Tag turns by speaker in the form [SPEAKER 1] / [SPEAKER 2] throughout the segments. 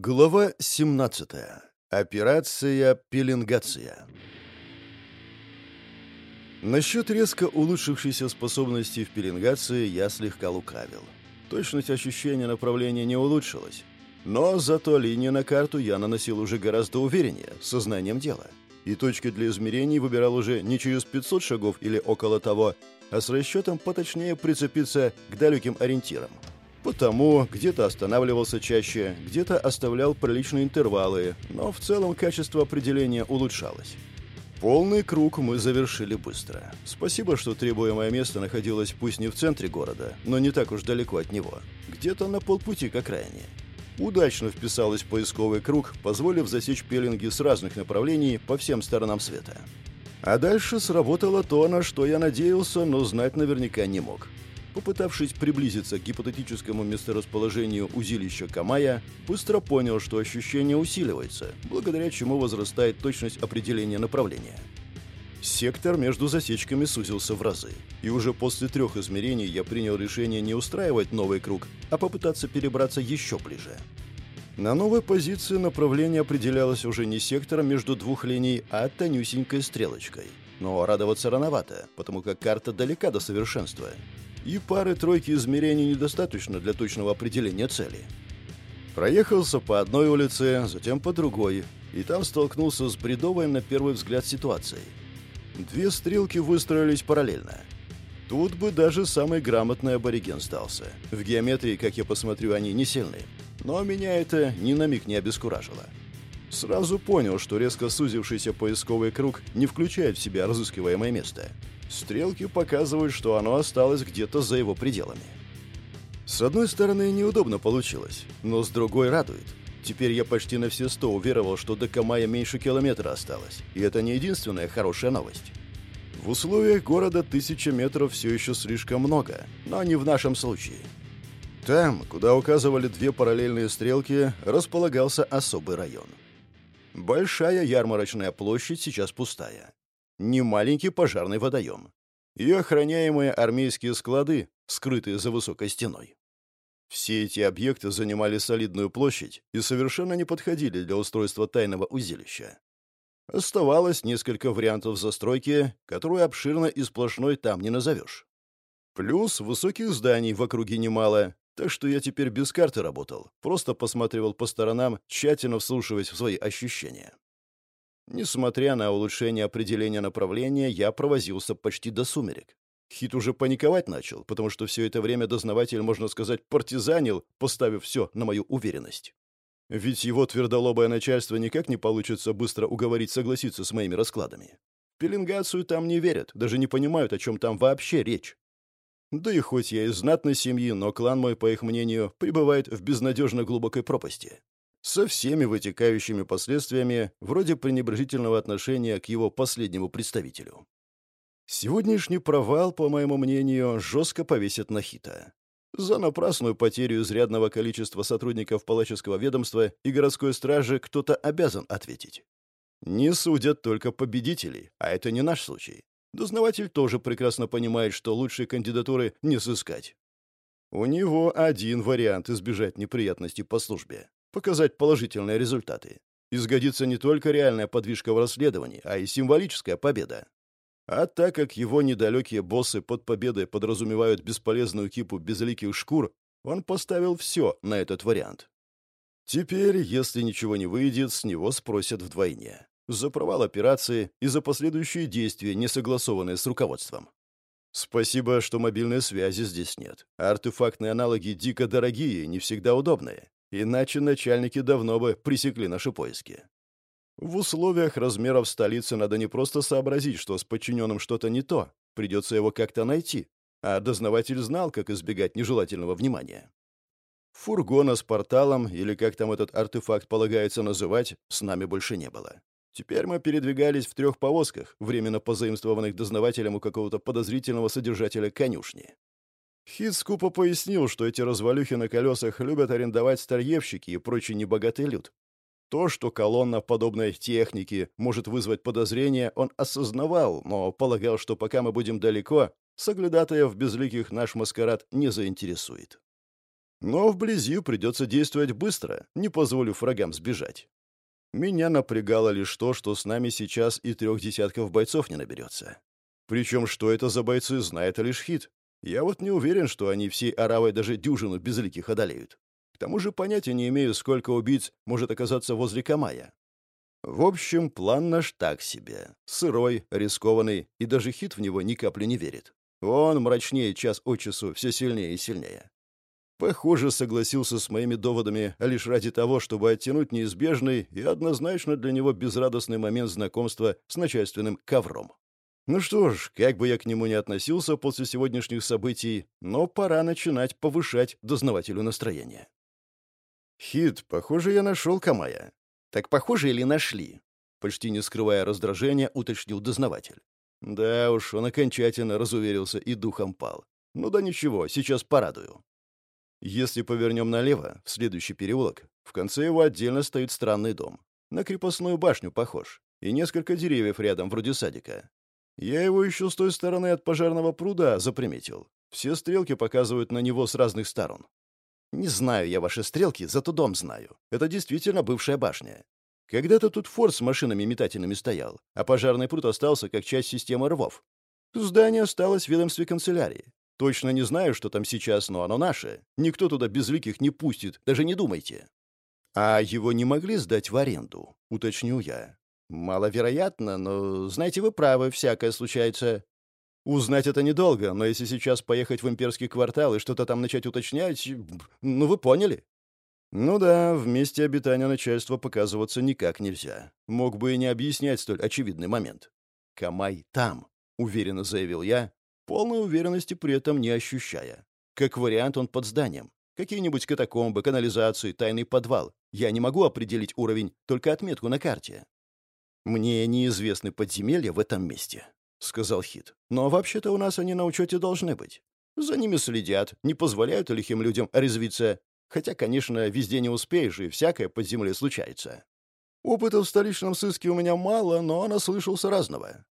[SPEAKER 1] Глава 17. Операция «Пеленгация». Насчет резко улучшившейся способности в пеленгации я слегка лукавил. Точность ощущения направления не улучшилась. Но зато линию на карту я наносил уже гораздо увереннее, сознанием дела. И точки для измерений выбирал уже не через 500 шагов или около того, а с расчетом поточнее прицепиться к далеким ориентирам – Потому где-то останавливался чаще, где-то оставлял приличные интервалы, но в целом качество определения улучшалось. Полный круг мы завершили быстро. Спасибо, что требуемое место находилось пусть не в центре города, но не так уж далеко от него. Где-то на полпути к окраине. Удачно вписалась в поисковый круг, позволив засечь пеленги с разных направлений по всем сторонам света. А дальше сработало то, на что я надеялся, но знать наверняка не мог. Попытавшись приблизиться к гипотетическому месторасположению узилища Камая, быстро понял, что ощущение усиливается, благодаря чему возрастает точность определения направления. Сектор между засечками сузился в разы, и уже после трех измерений я принял решение не устраивать новый круг, а попытаться перебраться еще ближе. На новой позиции направление определялось уже не сектором между двух линий, а тонюсенькой стрелочкой. Но радоваться рановато, потому как карта далека до совершенства – и пары-тройки измерений недостаточно для точного определения цели. Проехался по одной улице, затем по другой, и там столкнулся с бредовой на первый взгляд ситуацией. Две стрелки выстроились параллельно. Тут бы даже самый грамотный абориген сдался. В геометрии, как я посмотрю, они не сильны. Но меня это ни на миг не обескуражило. Сразу понял, что резко сузившийся поисковый круг не включает в себя разыскиваемое место — Стрелки показывают, что оно осталось где-то за его пределами. С одной стороны, неудобно получилось, но с другой радует. Теперь я почти на все сто уверовал, что до Камая меньше километра осталось, и это не единственная хорошая новость. В условиях города тысяча метров все еще слишком много, но не в нашем случае. Там, куда указывали две параллельные стрелки, располагался особый район. Большая ярмарочная площадь сейчас пустая немаленький пожарный водоем и охраняемые армейские склады, скрытые за высокой стеной. Все эти объекты занимали солидную площадь и совершенно не подходили для устройства тайного узилища. Оставалось несколько вариантов застройки, которую обширно и сплошной там не назовешь. Плюс высоких зданий в округе немало, так что я теперь без карты работал, просто посматривал по сторонам, тщательно вслушиваясь в свои ощущения. Несмотря на улучшение определения направления, я провозился почти до сумерек. Хит уже паниковать начал, потому что все это время дознаватель, можно сказать, партизанил, поставив все на мою уверенность. Ведь его твердолобое начальство никак не получится быстро уговорить согласиться с моими раскладами. Пеленгацию там не верят, даже не понимают, о чем там вообще речь. Да и хоть я из знатной семьи, но клан мой, по их мнению, пребывает в безнадежно глубокой пропасти со всеми вытекающими последствиями, вроде пренебрежительного отношения к его последнему представителю. Сегодняшний провал, по моему мнению, жестко повесят на Хита. За напрасную потерю изрядного количества сотрудников палаческого ведомства и городской стражи кто-то обязан ответить. Не судят только победителей, а это не наш случай. Дознаватель тоже прекрасно понимает, что лучшие кандидатуры не сыскать. У него один вариант избежать неприятностей по службе показать положительные результаты. Изгодится не только реальная подвижка в расследовании, а и символическая победа. А так как его недалекие боссы под победой подразумевают бесполезную кипу безликих шкур, он поставил все на этот вариант. Теперь, если ничего не выйдет, с него спросят вдвойне. За провал операции и за последующие действия, не согласованные с руководством. Спасибо, что мобильной связи здесь нет. Артефактные аналоги дико дорогие и не всегда удобные. Иначе начальники давно бы пресекли наши поиски. В условиях размеров столицы надо не просто сообразить, что с подчиненным что-то не то, придется его как-то найти, а дознаватель знал, как избегать нежелательного внимания. Фургона с порталом, или как там этот артефакт полагается называть, с нами больше не было. Теперь мы передвигались в трех повозках, временно позаимствованных дознавателем у какого-то подозрительного содержателя конюшни. Хит скупо пояснил, что эти развалюхи на колесах любят арендовать старьевщики и прочий небогатый люд. То, что колонна подобной техники может вызвать подозрения, он осознавал, но полагал, что пока мы будем далеко, соглядатая в безликих наш маскарад не заинтересует. Но вблизи придется действовать быстро, не позволив врагам сбежать. Меня напрягало лишь то, что с нами сейчас и трех десятков бойцов не наберется. Причем, что это за бойцы, знает лишь Хит. Я вот не уверен, что они всей Аравой даже дюжину безликих одолеют. К тому же понятия не имею, сколько убийц может оказаться возле Камая. В общем, план наш так себе. Сырой, рискованный, и даже Хит в него ни капли не верит. Он мрачнее час от часу, все сильнее и сильнее. Похоже, согласился с моими доводами лишь ради того, чтобы оттянуть неизбежный и однозначно для него безрадостный момент знакомства с начальственным ковром. Ну что ж, как бы я к нему не относился после сегодняшних событий, но пора начинать повышать дознавателю настроение. «Хит, похоже, я нашел Камая». «Так похоже или нашли?» Почти не скрывая раздражения, уточнил дознаватель. Да уж, он окончательно разуверился и духом пал. Ну да ничего, сейчас порадую. Если повернем налево, в следующий переулок, в конце его отдельно стоит странный дом. На крепостную башню похож. И несколько деревьев рядом, вроде садика. Я его еще с той стороны от пожарного пруда заприметил. Все стрелки показывают на него с разных сторон. Не знаю я ваши стрелки, зато дом знаю. Это действительно бывшая башня. Когда-то тут форт с машинами метательными стоял, а пожарный пруд остался как часть системы рвов. Здание осталось в ведомстве канцелярии. Точно не знаю, что там сейчас, но оно наше. Никто туда безликих не пустит, даже не думайте. А его не могли сдать в аренду, уточнил я. «Маловероятно, но, знаете, вы правы, всякое случается. Узнать это недолго, но если сейчас поехать в имперский квартал и что-то там начать уточнять, ну, вы поняли?» «Ну да, в месте обитания начальства показываться никак нельзя. Мог бы и не объяснять столь очевидный момент. Камай там», — уверенно заявил я, полной уверенности при этом не ощущая. Как вариант, он под зданием. Какие-нибудь катакомбы, канализации, тайный подвал. Я не могу определить уровень, только отметку на карте. «Мне неизвестны подземелья в этом месте», — сказал Хит. «Но вообще-то у нас они на учете должны быть. За ними следят, не позволяют лихим людям резвиться. Хотя, конечно, везде не успеешь, и всякое под землей случается. Опыта в столичном сыске у меня мало, но наслышался разного.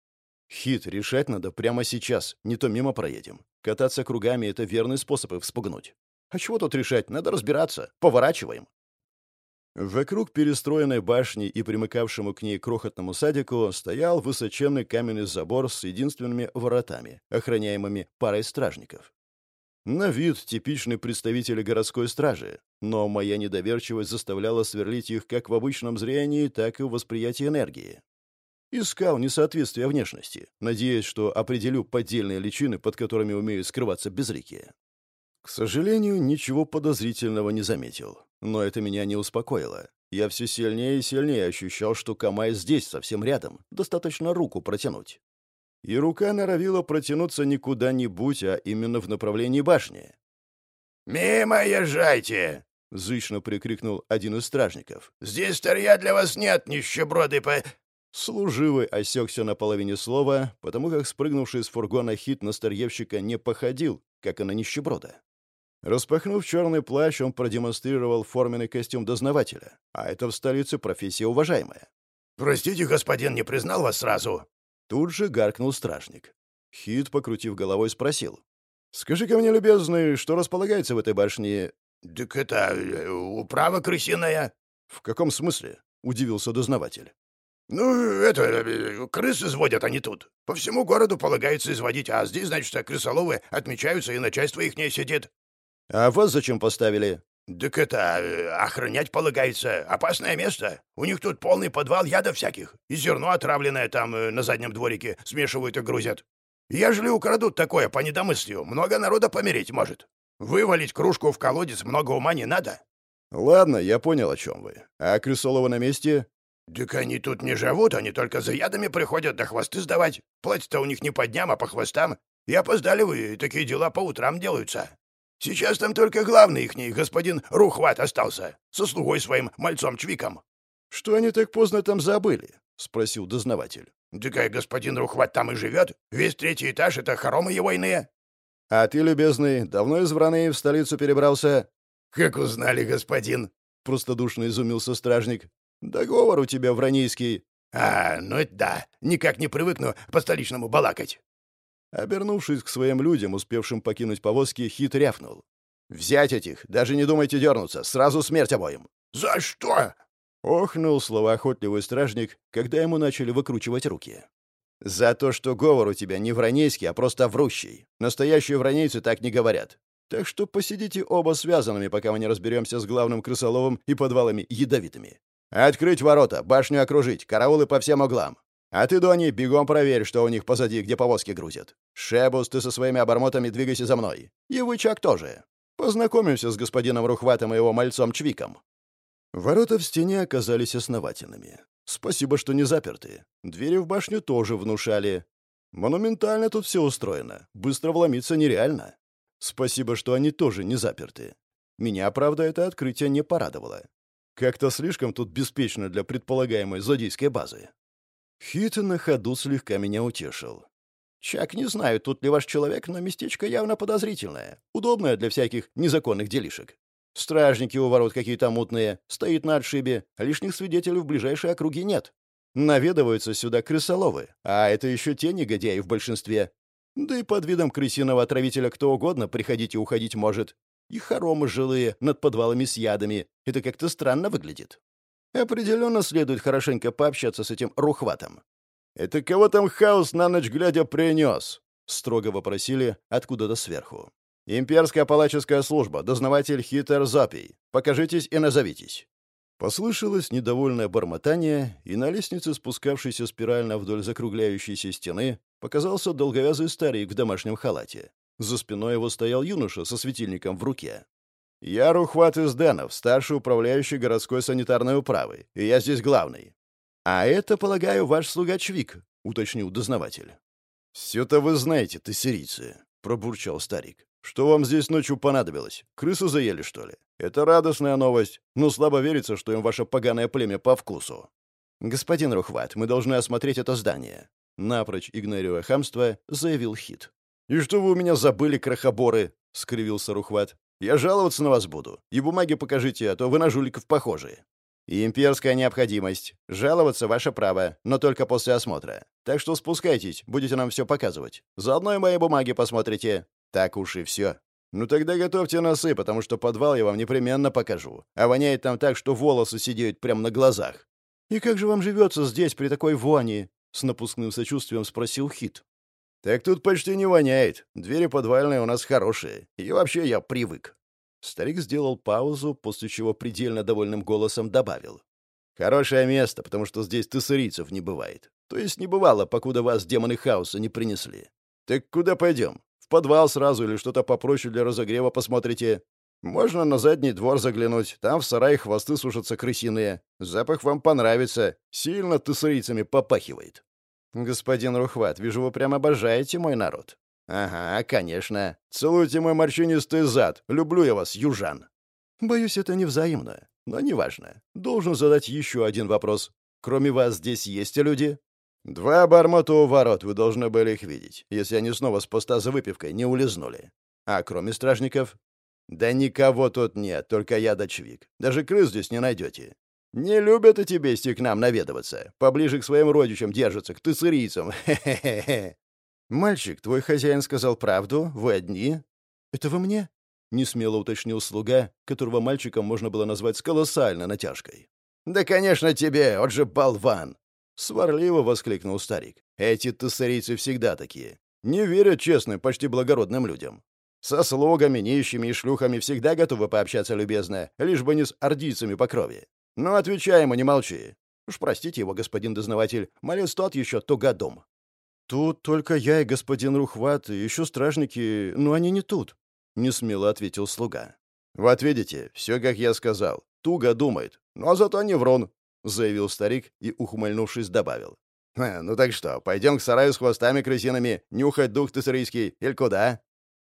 [SPEAKER 1] Хит решать надо прямо сейчас, не то мимо проедем. Кататься кругами — это верный способ их вспугнуть. А чего тут решать? Надо разбираться. Поворачиваем. Вокруг перестроенной башни и примыкавшему к ней крохотному садику стоял высоченный каменный забор с единственными воротами, охраняемыми парой стражников. На вид типичные представители городской стражи, но моя недоверчивость заставляла сверлить их как в обычном зрении, так и в восприятии энергии. Искал несоответствие внешности, надеясь, что определю поддельные личины, под которыми умеют скрываться безликие. К сожалению, ничего подозрительного не заметил. Но это меня не успокоило. Я все сильнее и сильнее ощущал, что Камай здесь, совсем рядом. Достаточно руку протянуть. И рука норовила протянуться не куда-нибудь, а именно в направлении башни.
[SPEAKER 2] «Мимо езжайте!» — зычно прикрикнул один из стражников. «Здесь старья для вас нет, нищеброды по...»
[SPEAKER 1] Служивый осекся на половине слова, потому как спрыгнувший с фургона хит на старьевщика не походил, как и на нищеброда. Распахнув черный плащ, он продемонстрировал форменный костюм дознавателя. А это в столице профессия уважаемая.
[SPEAKER 2] «Простите, господин, не признал вас сразу».
[SPEAKER 1] Тут же гаркнул стражник. Хит, покрутив головой, спросил. «Скажи-ка мне, любезный, что располагается в этой башне?»
[SPEAKER 2] «Так это... Э, управа крысиная».
[SPEAKER 1] «В каком смысле?» — удивился дознаватель.
[SPEAKER 2] «Ну, это... Э, крыс изводят они тут. По всему городу полагается изводить, а здесь, значит, крысоловы отмечаются, и начальство их не сидит».
[SPEAKER 1] «А вас зачем поставили?»
[SPEAKER 2] «Так это... Э, охранять полагается. Опасное место. У них тут полный подвал яда всяких. И зерно отравленное там э, на заднем дворике смешивают и грузят. Ежели украдут такое по недомыслию, много народа помереть может. Вывалить кружку в колодец много ума не надо».
[SPEAKER 1] «Ладно, я понял, о чем вы. А Крысолова на месте?»
[SPEAKER 2] «Так они тут не живут, они только за ядами приходят, да хвосты сдавать. Платят-то у них не по дням, а по хвостам. И опоздали вы, такие дела по утрам делаются». Сейчас там только главный ихний, господин Рухват, остался, со слугой своим мальцом Чвиком».
[SPEAKER 1] «Что они так поздно там забыли?» — спросил дознаватель.
[SPEAKER 2] «Дикай господин Рухват там и живет. Весь третий этаж — это хоромы его иные».
[SPEAKER 1] «А ты, любезный, давно из Враны в столицу перебрался?»
[SPEAKER 2] «Как узнали, господин?»
[SPEAKER 1] — простодушно изумился стражник. «Договор у тебя вранийский».
[SPEAKER 2] «А, ну это да. Никак не привыкну по-столичному балакать».
[SPEAKER 1] Обернувшись к своим людям, успевшим покинуть повозки, хит рявкнул. «Взять этих! Даже не думайте дернуться! Сразу смерть обоим!»
[SPEAKER 2] «За что?»
[SPEAKER 1] — охнул словоохотливый стражник, когда ему начали выкручивать руки. «За то, что говор у тебя не вранейский, а просто врущий. Настоящие вранейцы так не говорят. Так что посидите оба связанными, пока мы не разберемся с главным крысоловым и подвалами ядовитыми. Открыть ворота, башню окружить, караулы по всем углам. А ты, Дони, бегом проверь, что у них позади, где повозки грузят. Шебус, ты со своими обормотами двигайся за мной. И вы, Чак, тоже. Познакомимся с господином Рухватом и его мальцом Чвиком». Ворота в стене оказались основательными. Спасибо, что не заперты. Двери в башню тоже внушали. Монументально тут все устроено. Быстро вломиться нереально. Спасибо, что они тоже не заперты. Меня, правда, это открытие не порадовало. Как-то слишком тут беспечно для предполагаемой злодейской базы. Хит на ходу слегка меня утешил. «Чак, не знаю, тут ли ваш человек, но местечко явно подозрительное. Удобное для всяких незаконных делишек. Стражники у ворот какие-то мутные, стоит на отшибе, лишних свидетелей в ближайшей округе нет. Наведываются сюда крысоловы, а это еще те негодяи в большинстве. Да и под видом крысиного отравителя кто угодно приходить и уходить может. И хоромы жилые, над подвалами с ядами. Это как-то странно выглядит. Определенно следует хорошенько пообщаться с этим рухватом. «Это кого там хаос на ночь глядя принес?» — строго вопросили откуда-то сверху. «Имперская палаческая служба, дознаватель Хитер Запий. Покажитесь и назовитесь». Послышалось недовольное бормотание, и на лестнице, спускавшейся спирально вдоль закругляющейся стены, показался долговязый старик в домашнем халате. За спиной его стоял юноша со светильником в руке. «Я Рухват из Денов, старший управляющий городской санитарной управой, и я здесь главный». «А это, полагаю, ваш слуга Чвик», — уточнил дознаватель. «Все-то вы знаете, ты сирийцы», — пробурчал старик. «Что вам здесь ночью понадобилось? Крысу заели, что ли? Это радостная новость, но слабо верится, что им ваше поганое племя по вкусу». «Господин Рухват, мы должны осмотреть это здание», — напрочь игнорируя хамство, заявил Хит. «И что вы у меня забыли, крохоборы?» — скривился Рухват. «Я жаловаться на вас буду. И бумаги покажите, а то вы на жуликов похожи». «Имперская необходимость. Жаловаться — ваше право, но только после осмотра. Так что спускайтесь, будете нам все показывать. Заодно и мои бумаги посмотрите. Так уж и все. Ну тогда готовьте носы, потому что подвал я вам непременно покажу. А воняет там так, что волосы сидеют прямо на глазах». «И как же вам живется здесь при такой вони?» — с напускным сочувствием спросил Хит. «Так тут почти не воняет. Двери подвальные у нас хорошие. И вообще я привык». Старик сделал паузу, после чего предельно довольным голосом добавил. «Хорошее место, потому что здесь тессерийцев не бывает. То есть не бывало, покуда вас демоны хаоса не принесли. Так куда пойдем? В подвал сразу или что-то попроще для разогрева посмотрите? Можно на задний двор заглянуть. Там в сарае хвосты сушатся крысиные. Запах вам понравится. Сильно тессерийцами попахивает». «Господин Рухват, вижу, вы прям обожаете мой народ». «Ага, конечно. Целуйте мой морщинистый зад. Люблю я вас, южан». «Боюсь, это невзаимно. Но неважно. Должен задать еще один вопрос. Кроме вас здесь есть люди?» «Два бармота у ворот, вы должны были их видеть, если они снова с поста за выпивкой не улизнули. А кроме стражников?» «Да никого тут нет, только я да Чвик. Даже крыс здесь не найдете. Не любят эти бести к нам наведываться. Поближе к своим родичам держатся, к тысырийцам. Хе-хе-хе. Мальчик, твой хозяин сказал правду? Вы одни? Это вы мне? Несмело уточнил слуга, которого мальчиком можно было назвать с колоссальной натяжкой. «Да, конечно, тебе, он же болван!» Сварливо воскликнул старик. «Эти тысарийцы всегда такие. Не верят честным, почти благородным людям. Со слугами, нищими и шлюхами всегда готовы пообщаться любезно, лишь бы не с ордийцами по крови. «Ну, отвечай ему, не молчи. Уж простите его, господин дознаватель, малец тот еще тугодум». «Тут только я и господин Рухват, и еще стражники, но они не тут», — несмело ответил слуга. «Вот видите, все, как я сказал. Туго думает, но зато не врун», — заявил старик и, ухмыльнувшись, добавил. «Ну так что, пойдем к сараю с хвостами крысиными, нюхать дух тессерийский, или куда?»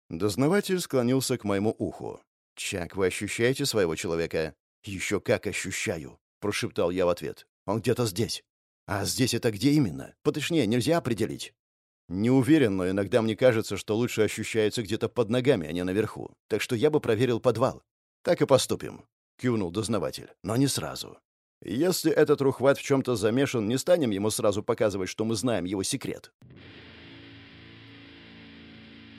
[SPEAKER 1] Дознаватель склонился к моему уху. «Чак, вы ощущаете своего человека?» «Еще как ощущаю», — прошептал я в ответ. «Он где-то здесь». «А здесь это где именно? Поточнее нельзя определить». «Не уверен, но иногда мне кажется, что лучше ощущается где-то под ногами, а не наверху. Так что я бы проверил подвал». «Так и поступим», — кивнул дознаватель. «Но не сразу. Если этот рухват в чем-то замешан, не станем ему сразу показывать, что мы знаем его секрет».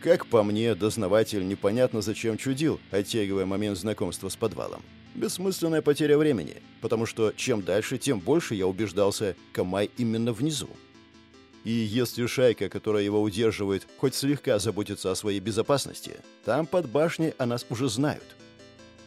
[SPEAKER 1] Как по мне, дознаватель непонятно зачем чудил, оттягивая момент знакомства с подвалом. Бессмысленная потеря времени, потому что чем дальше, тем больше я убеждался, Камай именно внизу. И если шайка, которая его удерживает, хоть слегка заботится о своей безопасности, там под башней о нас уже знают.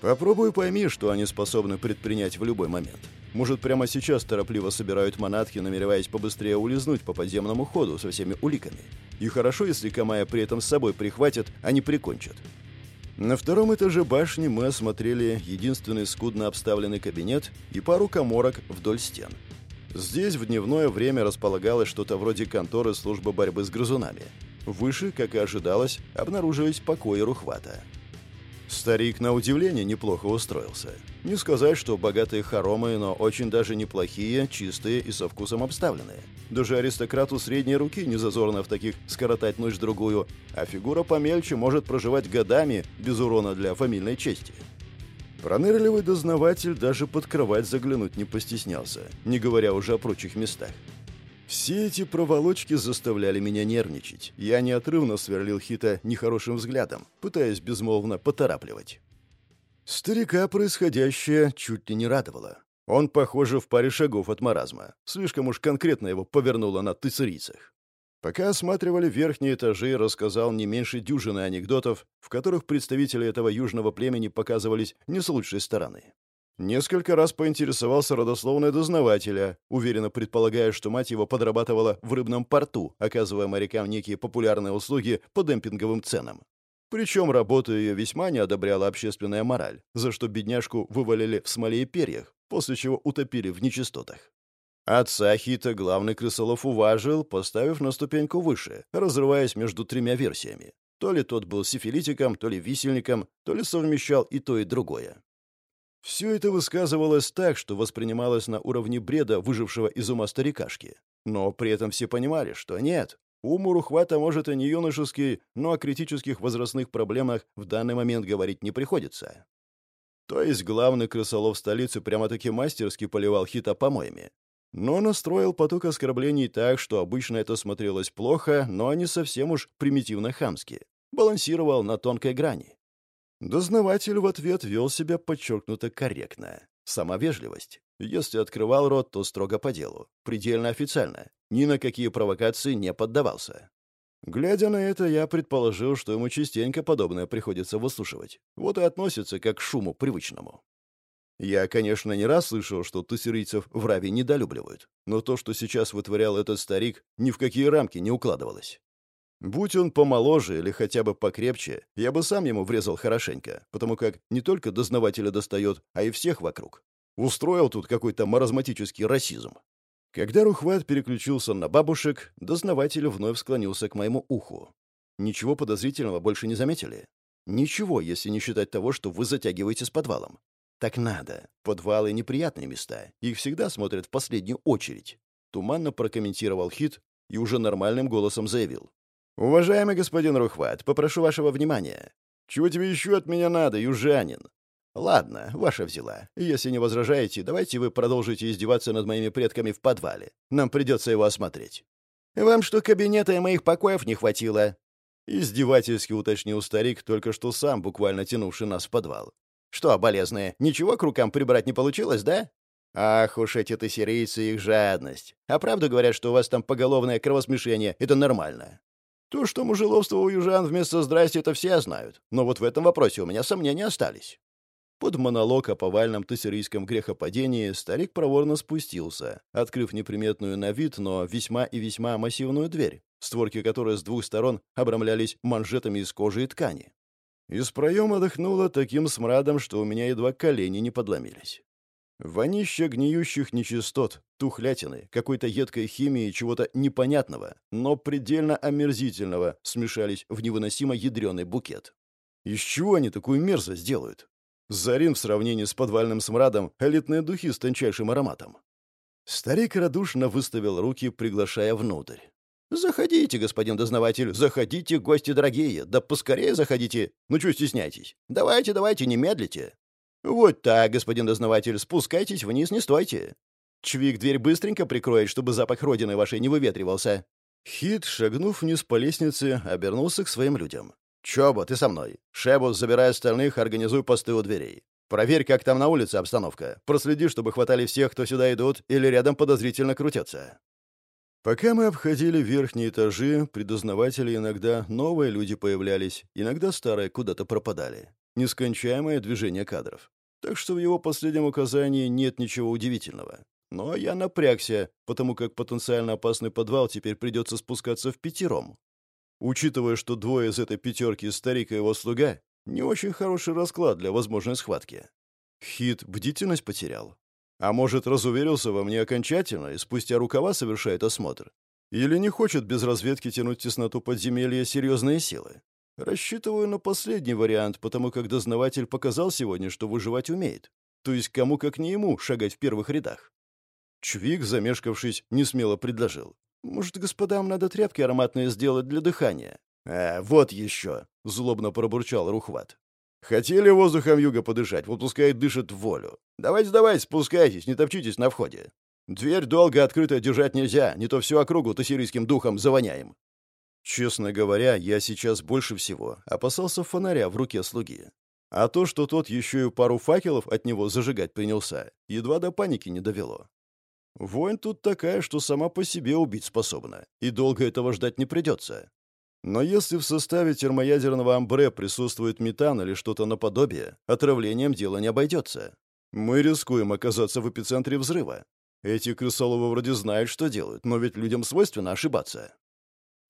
[SPEAKER 1] Попробуй пойми, что они способны предпринять в любой момент. Может, прямо сейчас торопливо собирают манатки, намереваясь побыстрее улизнуть по подземному ходу со всеми уликами. И хорошо, если Камая при этом с собой прихватят, а не прикончат. На втором этаже башни мы осмотрели единственный скудно обставленный кабинет и пару коморок вдоль стен. Здесь в дневное время располагалось что-то вроде конторы службы борьбы с грызунами. Выше, как и ожидалось, обнаружились покои Рухвата. Старик, на удивление, неплохо устроился. Не сказать, что богатые хоромы, но очень даже неплохие, чистые и со вкусом обставленные. Даже аристократу средней руки не зазорно в таких скоротать ночь-другую, а фигура помельче может проживать годами без урона для фамильной чести. Пронырливый дознаватель даже под кровать заглянуть не постеснялся, не говоря уже о прочих местах. Все эти проволочки заставляли меня нервничать. Я неотрывно сверлил Хита нехорошим взглядом, пытаясь безмолвно поторапливать. Старика происходящее чуть ли не радовало. Он, похоже, в паре шагов от маразма. Слишком уж конкретно его повернуло на тысырицах. Пока осматривали верхние этажи, рассказал не меньше дюжины анекдотов, в которых представители этого южного племени показывались не с лучшей стороны. Несколько раз поинтересовался родословной дознавателя, уверенно предполагая, что мать его подрабатывала в рыбном порту, оказывая морякам некие популярные услуги по демпинговым ценам. Причем работу ее весьма не одобряла общественная мораль, за что бедняжку вывалили в смоле и перьях, после чего утопили в нечистотах. Отца Хита главный крысолов уважил, поставив на ступеньку выше, разрываясь между тремя версиями. То ли тот был сифилитиком, то ли висельником, то ли совмещал и то, и другое. Все это высказывалось так, что воспринималось на уровне бреда выжившего из ума старикашки. Но при этом все понимали, что нет, ум у Рухвата может и не юношеский, но о критических возрастных проблемах в данный момент говорить не приходится. То есть главный крысолов столицы прямо-таки мастерски поливал хита помоями. Но настроил поток оскорблений так, что обычно это смотрелось плохо, но не совсем уж примитивно-хамски. Балансировал на тонкой грани. Дознаватель в ответ вел себя подчеркнуто корректно. Сама вежливость. Если открывал рот, то строго по делу. Предельно официально. Ни на какие провокации не поддавался. Глядя на это, я предположил, что ему частенько подобное приходится выслушивать. Вот и относится как к шуму привычному. Я, конечно, не раз слышал, что тусерийцев в Раве недолюбливают, но то, что сейчас вытворял этот старик, ни в какие рамки не укладывалось. Будь он помоложе или хотя бы покрепче, я бы сам ему врезал хорошенько, потому как не только дознавателя достает, а и всех вокруг. Устроил тут какой-то маразматический расизм. Когда Рухват переключился на бабушек, дознаватель вновь склонился к моему уху. Ничего подозрительного больше не заметили? Ничего, если не считать того, что вы затягиваете с подвалом. Так надо. Подвалы — неприятные места. Их всегда смотрят в последнюю очередь. Туманно прокомментировал Хит и уже нормальным голосом заявил. «Уважаемый господин Рухват, попрошу вашего внимания. Чего тебе еще от меня надо, южанин?» «Ладно, ваша взяла. Если не возражаете, давайте вы продолжите издеваться над моими предками в подвале. Нам придется его осмотреть». «Вам что, кабинета и моих покоев не хватило?» Издевательски уточнил старик, только что сам буквально тянувший нас в подвал. «Что, болезные, ничего к рукам прибрать не получилось, да?» «Ах уж эти тессерийцы и их жадность. А правду говорят, что у вас там поголовное кровосмешение. Это нормально. То, что мужеловство у южан вместо «здрасте» это все знают. Но вот в этом вопросе у меня сомнения остались. Под монолог о повальном тессерийском грехопадении старик проворно спустился, открыв неприметную на вид, но весьма и весьма массивную дверь, створки которой с двух сторон обрамлялись манжетами из кожи и ткани. Из проема дыхнуло таким смрадом, что у меня едва колени не подломились. Вонище гниющих нечистот, тухлятины, какой-то едкой химии чего-то непонятного, но предельно омерзительного смешались в невыносимо ядреный букет. Из чего они такую мерзость делают? Зарин в сравнении с подвальным смрадом элитные духи с тончайшим ароматом. Старик радушно выставил руки, приглашая внутрь. «Заходите, господин дознаватель, заходите, гости дорогие, да поскорее заходите. Ну чего стесняйтесь? Давайте, давайте, не медлите. «Вот так, господин дознаватель, спускайтесь вниз, не стойте. Чвик дверь быстренько прикроет, чтобы запах родины вашей не выветривался. Хит, шагнув вниз по лестнице, обернулся к своим людям. «Чоба, ты со мной. Шебус, забирай остальных, организуй посты у дверей. Проверь, как там на улице обстановка. Проследи, чтобы хватали всех, кто сюда идут или рядом подозрительно крутятся». Пока мы обходили верхние этажи, предознаватели иногда новые люди появлялись, иногда старые куда-то пропадали. Нескончаемое движение кадров. Так что в его последнем указании нет ничего удивительного. Но я напрягся, потому как потенциально опасный подвал теперь придется спускаться в пятером. Учитывая, что двое из этой пятерки — старик и его слуга, не очень хороший расклад для возможной схватки. Хит бдительность потерял. А может, разуверился во мне окончательно и спустя рукава совершает осмотр? Или не хочет без разведки тянуть тесноту подземелья серьезные силы? Рассчитываю на последний вариант, потому как дознаватель показал сегодня, что выживать умеет. То есть кому как не ему шагать в первых рядах. Чвик, замешкавшись, несмело предложил. «Может, господам надо тряпки ароматные сделать для дыхания?» «А, вот еще!» — злобно пробурчал Рухват. Хотели воздухом юга подышать, вот пускай дышит волю. Давайте, давайте, спускайтесь, не топчитесь на входе. Дверь долго открыто держать нельзя, не то всю округу тассирийским духом завоняем. Честно говоря, я сейчас больше всего опасался фонаря в руке слуги. А то, что тот еще и пару факелов от него зажигать принялся, едва до паники не довело. Вонь тут такая, что сама по себе убить способна, и долго этого ждать не придется. Но если в составе термоядерного амбре присутствует метан или что-то наподобие, отравлением дело не обойдется. Мы рискуем оказаться в эпицентре взрыва. Эти крысоловы вроде знают, что делают, но ведь людям свойственно ошибаться.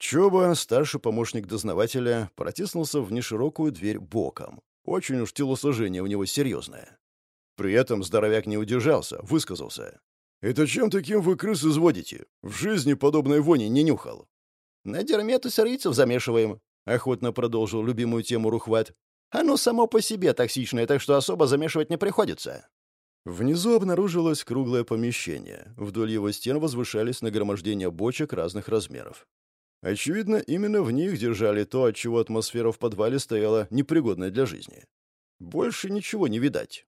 [SPEAKER 1] Чоба, старший помощник дознавателя, протиснулся в неширокую дверь боком. Очень уж телосложение у него серьезное. При этом здоровяк не удержался, высказался. «Это чем таким вы крыс изводите? В жизни подобной вони не нюхал. «На дермету сырийцев замешиваем», — охотно продолжил любимую тему Рухват. «Оно само по себе токсичное, так что особо замешивать не приходится». Внизу обнаружилось круглое помещение. Вдоль его стен возвышались нагромождения бочек разных размеров. Очевидно, именно в них держали то, от чего атмосфера в подвале стояла непригодной для жизни. Больше ничего не видать.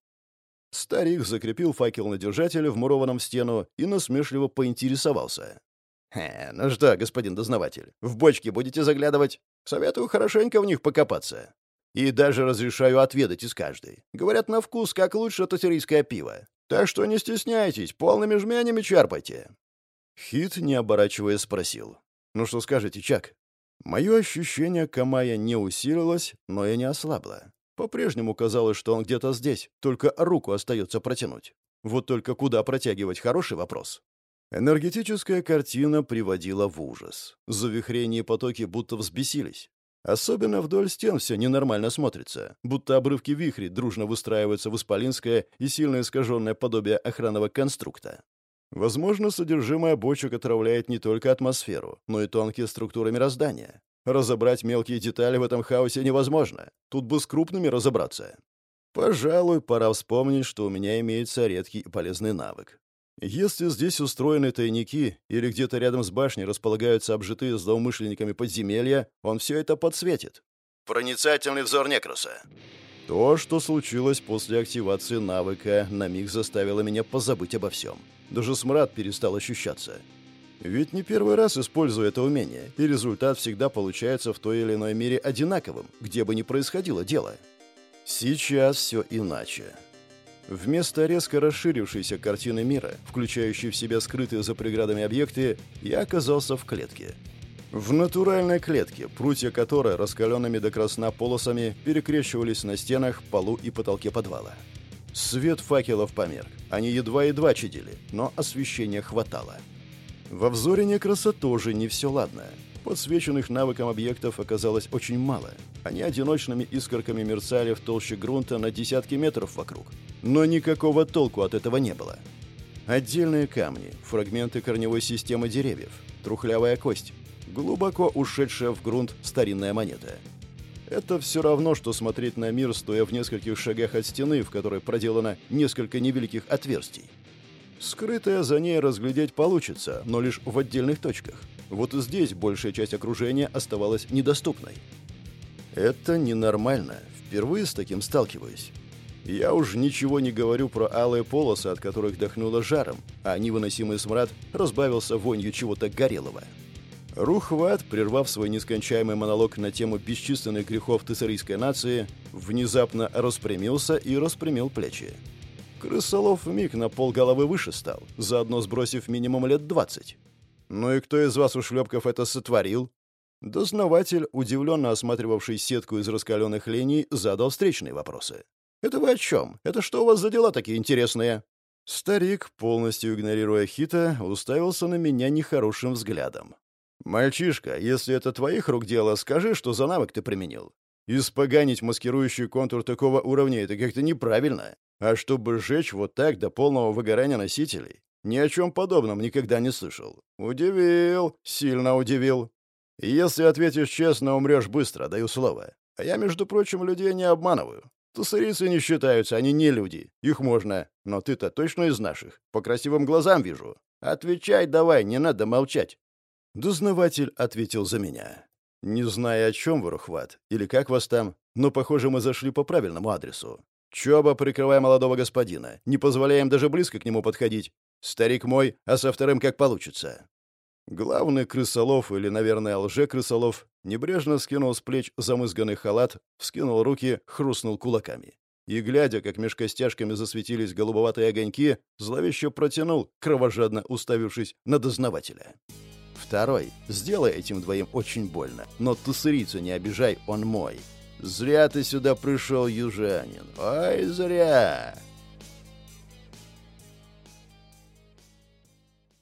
[SPEAKER 1] Старик закрепил факел на держателе, вмурованном в стену, и насмешливо поинтересовался. «Хе, ну что, господин дознаватель, в бочки будете заглядывать? Советую хорошенько в них покопаться. И даже разрешаю отведать из каждой. Говорят, на вкус как лучше татарийское пиво. Так что не стесняйтесь, полными жменями черпайте». Хит, не оборачиваясь, спросил. «Ну что скажете, Чак?» Мое ощущение Камая не усилилось, но и не ослабло. По-прежнему казалось, что он где-то здесь, только руку остается протянуть. Вот только куда протягивать — хороший вопрос. Энергетическая картина приводила в ужас. Завихрения потоки будто взбесились. Особенно вдоль стен все ненормально смотрится, будто обрывки вихрей дружно выстраиваются в исполинское и сильно искаженное подобие охранного конструкта. Возможно, содержимое бочек отравляет не только атмосферу, но и тонкие структуры мироздания. Разобрать мелкие детали в этом хаосе невозможно. Тут бы с крупными разобраться. Пожалуй, пора вспомнить, что у меня имеется редкий и полезный навык. Если здесь устроены тайники или где-то рядом с башней располагаются обжитые злоумышленниками подземелья, он все это подсветит. Проницательный взор Некроса. То, что случилось после активации навыка, на миг заставило меня позабыть обо всем. Даже смрад перестал ощущаться. Ведь не первый раз использую это умение, и результат всегда получается в той или иной мере одинаковым, где бы ни происходило дело. Сейчас все иначе. Вместо резко расширившейся картины мира, включающей в себя скрытые за преградами объекты, я оказался в клетке. В натуральной клетке, прутья которой раскаленными до красна полосами перекрещивались на стенах, полу и потолке подвала. Свет факелов померк. Они едва-едва чадили, но освещения хватало. Во взоре некраса тоже не все ладно. Подсвеченных навыком объектов оказалось очень мало. Они одиночными искорками мерцали в толще грунта на десятки метров вокруг. Но никакого толку от этого не было. Отдельные камни, фрагменты корневой системы деревьев, трухлявая кость, глубоко ушедшая в грунт старинная монета. Это все равно, что смотреть на мир, стоя в нескольких шагах от стены, в которой проделано несколько невеликих отверстий. Скрытое за ней разглядеть получится, но лишь в отдельных точках. Вот здесь большая часть окружения оставалась недоступной. Это ненормально. Впервые с таким сталкиваюсь. Я уж ничего не говорю про алые полосы, от которых дохнуло жаром, а невыносимый смрад разбавился вонью чего-то горелого. Рухват, прервав свой нескончаемый монолог на тему бесчисленных грехов тессарийской нации, внезапно распрямился и распрямил плечи. Крысолов миг на полголовы выше стал, заодно сбросив минимум лет двадцать. «Ну и кто из вас, ушлепков, это сотворил?» Дознаватель, удивленно осматривавший сетку из раскаленных линий, задал встречные вопросы. «Это вы о чем? Это что у вас за дела такие интересные?» Старик, полностью игнорируя Хита, уставился на меня нехорошим взглядом. «Мальчишка, если это твоих рук дело, скажи, что за навык ты применил. Испоганить маскирующий контур такого уровня — это как-то неправильно. А чтобы сжечь вот так до полного выгорания носителей, ни о чем подобном никогда не слышал. Удивил, сильно удивил. Если ответишь честно, умрешь быстро, даю слово. А я, между прочим, людей не обманываю. Туссарийцы не считаются, они не люди. Их можно. Но ты-то точно из наших. По красивым глазам вижу. Отвечай давай, не надо молчать. Дознаватель ответил за меня. Не зная, о чем вы, Рухват, или как вас там, но, похоже, мы зашли по правильному адресу. Чоба, прикрывай молодого господина. Не позволяем даже близко к нему подходить. Старик мой, а со вторым как получится. Главный крысолов, или, наверное, лже-крысолов, небрежно скинул с плеч замызганный халат, вскинул руки, хрустнул кулаками. И, глядя, как меж костяшками засветились голубоватые огоньки, зловеще протянул, кровожадно уставившись на дознавателя. «Второй, сделай этим двоим очень больно, но тусырицу не обижай, он мой. Зря ты сюда пришел, южанин, ой, зря!»